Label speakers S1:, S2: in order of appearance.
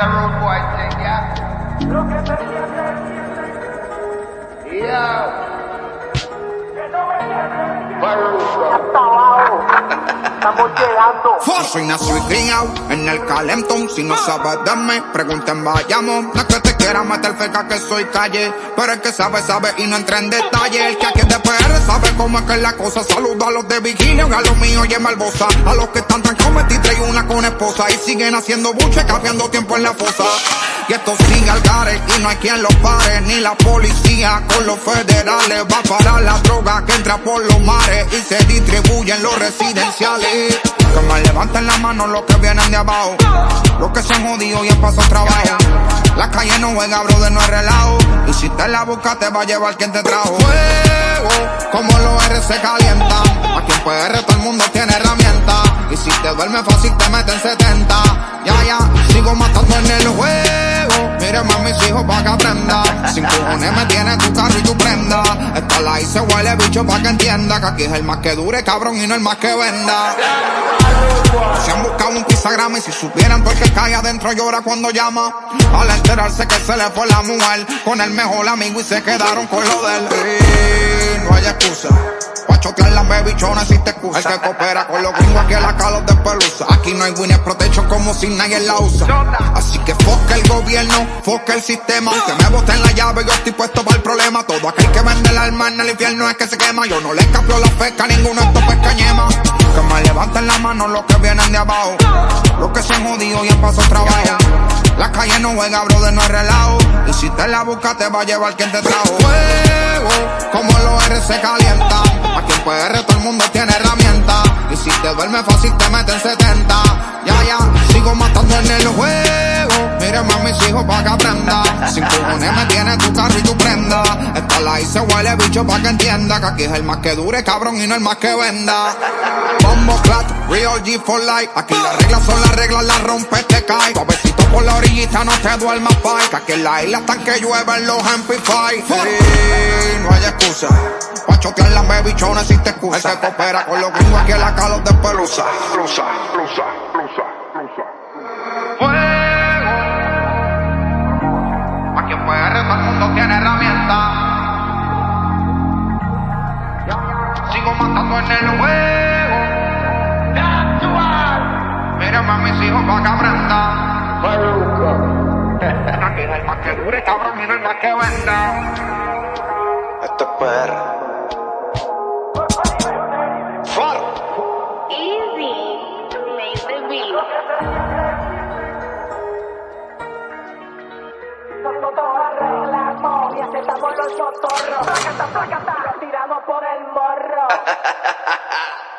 S1: a road boy thing, yeah? Look at that, yeah. Yeah. Viral. Estamos llegando.
S2: Soy nacido y criado en el calentón. Si no sabes de mí, pregunten vayamos. No es que te quiera meter feca que soy calle. Pero el que sabe, sabe y no entra en detalle. El que aquí es de PR sabe cómo es que es la cosa. Saludo a los de vigilia, a los míos y en Malbosa. A los que están tan cometidos y una con esposa. Y siguen haciendo buche, cambiando tiempo en la fosa. Y esto sigue al gare y no hay quien los pare. Ni la policía con los federales. Va a parar la droga que entra por los mares y se distribuye en los residenciales. Que me levanten la mano los que vienen de abajo. Los que han jodido y han pasado trabajo. La calle no juega, brother, no es relajo. Y si te la buscas, te va a llevar quien te trajo. Fuego, como los R se calientan. Aquí en PR todo el mundo tiene herramientas. Y si te duerme fácil, te meten 70. Ya, ya, sigo matando en el juego. Mire más mis hijos pa' que aprenda. Sin cojones me tiene tu carro y tu prenda. Esta la hice huele bicho pa' que entienda. Que aquí es el más que dure, cabrón, y no el más que venda. Se han buscado un Instagram y si supieran todo el que cae adentro llora cuando llama. Al enterarse que se le fue la mujer con el mejor amigo y se quedaron con lo del bebichonas si te excusa. El que coopera con los gringos aquí en la calos de pelusa. Aquí no hay winner protection como si nadie la usa. Así que foca el gobierno, foca el sistema. Que me boten la llave, yo estoy puesto para el problema. Todo aquel que vende el alma en el infierno es que se quema. Yo no le escapio la feca, ninguno de estos pescañema. Que me levanten la mano los que vienen de abajo. Los que se han jodido y han pasado trabajo. La calle no juega, brother, no es relajo. Y si te la buscas, te va a llevar quien te trajo. Fuego, como los R se calientan. Duerme fácil, te meten 70. Ya, ya, sigo matando en el juego. Mire más mis hijos pa' que aprenda. Sin cojones me tiene tu carro y tu prenda. Esta la hice huele bicho pa' que entienda. Que aquí es el más que dure, cabrón, y no el más que venda. Bombo clat, real G for life. Aquí las reglas son las reglas, las rompes, te cae. Suavecito por la orillita, no te duermas, pay. Que aquí en la isla están que llueven los amplify. Sí, no hay excusa. Pa' chotear las bebichones si te excusa. El que coopera con los gringos aquí en la calos de pelusa.
S3: Plusa, plusa, plusa, plusa.
S2: Fuego. Aquí en PR todo el mundo tiene herramientas. Sigo matando en el juego. Mira más mis hijos pa' que aprendan. Aquí no hay más que dure, cabrón, y no hay más que venda.
S4: Esto es PR.
S1: Aceptamos los chotorros. Placata, placata. Lo tiramos por el morro.